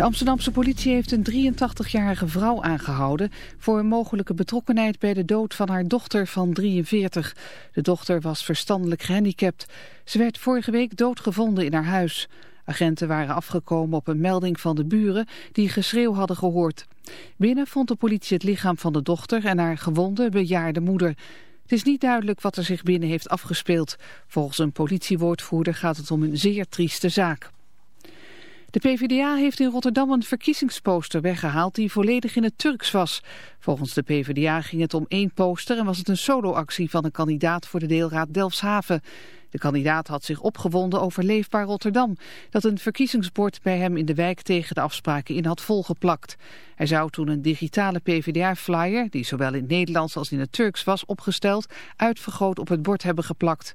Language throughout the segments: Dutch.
De Amsterdamse politie heeft een 83-jarige vrouw aangehouden... voor een mogelijke betrokkenheid bij de dood van haar dochter van 43. De dochter was verstandelijk gehandicapt. Ze werd vorige week doodgevonden in haar huis. Agenten waren afgekomen op een melding van de buren... die geschreeuw hadden gehoord. Binnen vond de politie het lichaam van de dochter... en haar gewonde bejaarde moeder... Het is niet duidelijk wat er zich binnen heeft afgespeeld. Volgens een politiewoordvoerder gaat het om een zeer trieste zaak. De PvdA heeft in Rotterdam een verkiezingsposter weggehaald die volledig in het Turks was. Volgens de PvdA ging het om één poster en was het een soloactie van een kandidaat voor de deelraad Delfshaven. De kandidaat had zich opgewonden over Leefbaar Rotterdam, dat een verkiezingsbord bij hem in de wijk tegen de afspraken in had volgeplakt. Hij zou toen een digitale PvdA-flyer, die zowel in het Nederlands als in het Turks was opgesteld, uitvergroot op het bord hebben geplakt.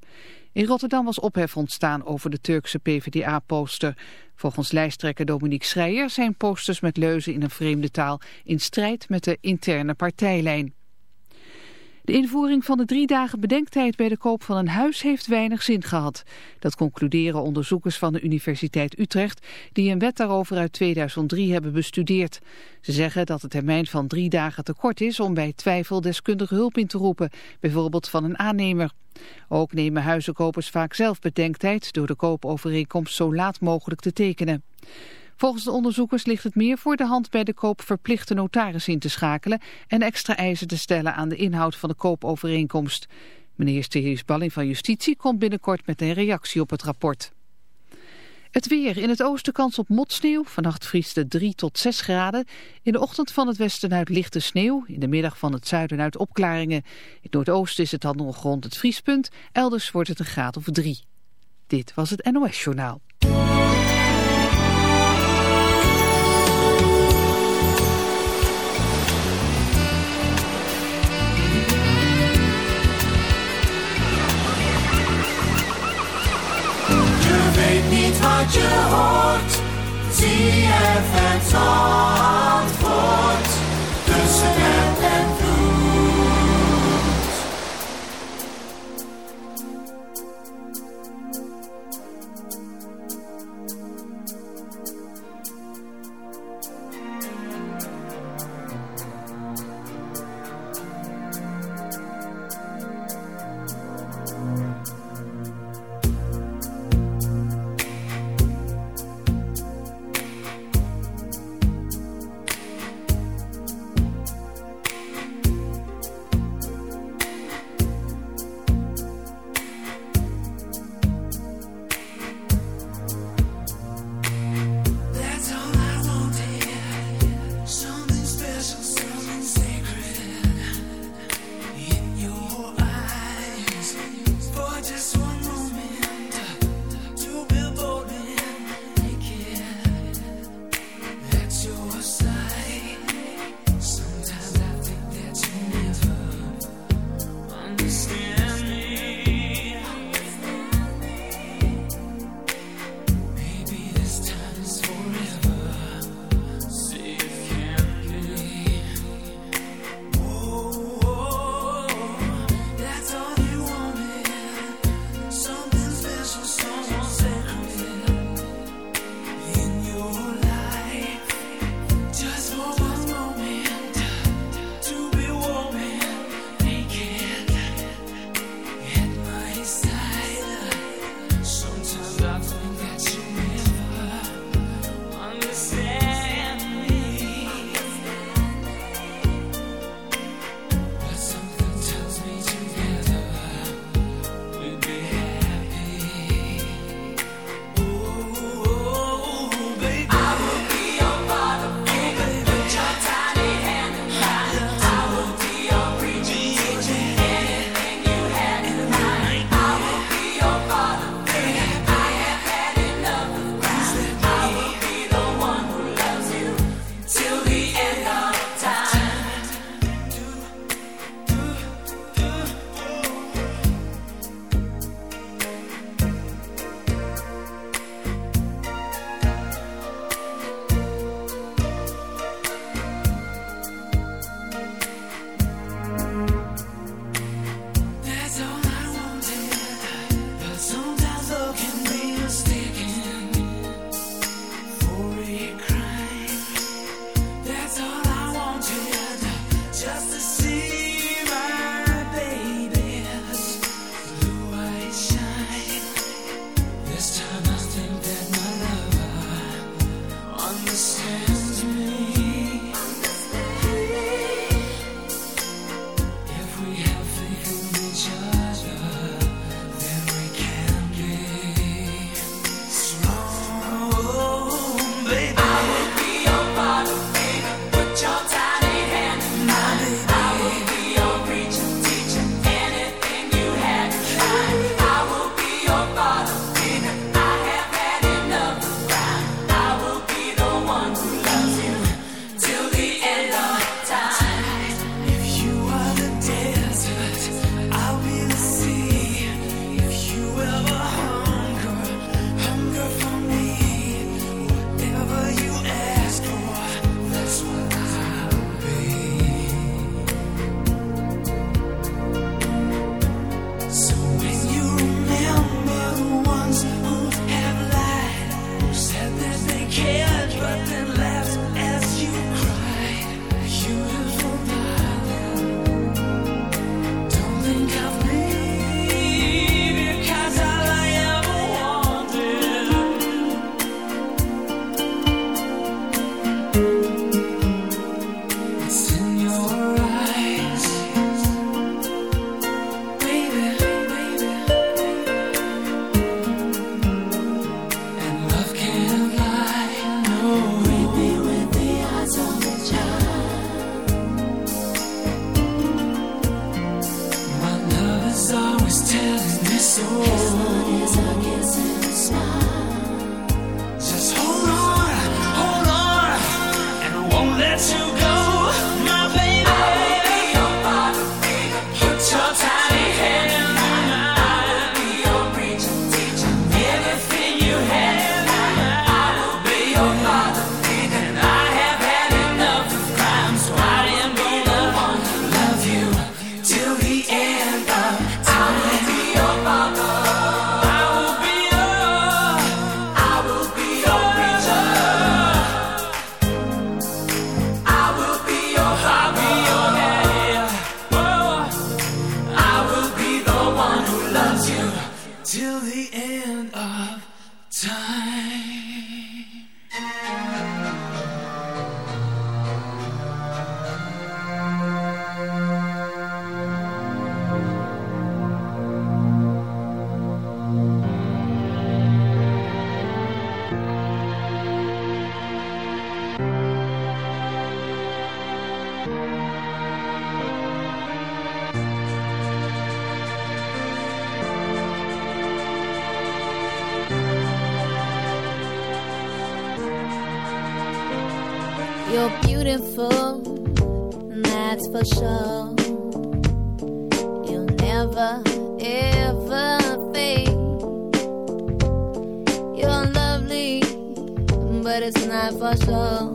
In Rotterdam was ophef ontstaan over de Turkse PvdA-poster. Volgens lijsttrekker Dominique Schreier zijn posters met leuzen in een vreemde taal in strijd met de interne partijlijn. De invoering van de drie dagen bedenktijd bij de koop van een huis heeft weinig zin gehad. Dat concluderen onderzoekers van de Universiteit Utrecht die een wet daarover uit 2003 hebben bestudeerd. Ze zeggen dat de termijn van drie dagen te kort is om bij twijfel deskundige hulp in te roepen, bijvoorbeeld van een aannemer. Ook nemen huizenkopers vaak zelf bedenktijd door de koopovereenkomst zo laat mogelijk te tekenen. Volgens de onderzoekers ligt het meer voor de hand bij de koop verplichte notaris in te schakelen en extra eisen te stellen aan de inhoud van de koopovereenkomst. Meneer Sterius Balling van Justitie komt binnenkort met een reactie op het rapport. Het weer. In het oosten kans op motsneeuw. Vannacht vriest het 3 tot 6 graden. In de ochtend van het westen uit lichte sneeuw. In de middag van het zuiden uit opklaringen. In het noordoosten is het dan nog rond het vriespunt. Elders wordt het een graad of 3. Dit was het NOS Journaal. CFM Song. the end of time. You'll never ever fade. You're lovely, but it's not for show.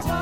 time.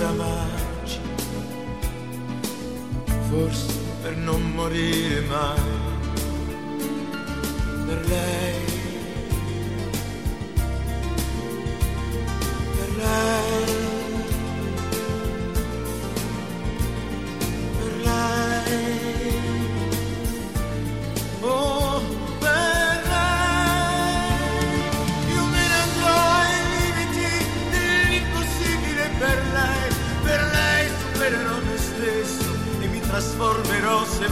per amarci forse per non morire mai. Per lei per lei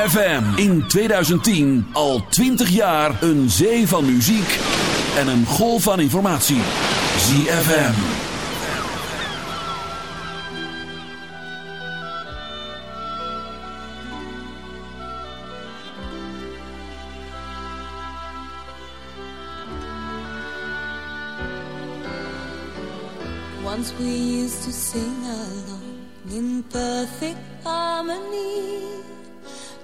ZFM. In 2010 al 20 jaar een zee van muziek en een golf van informatie. ZFM. Once we used to sing along in perfect harmony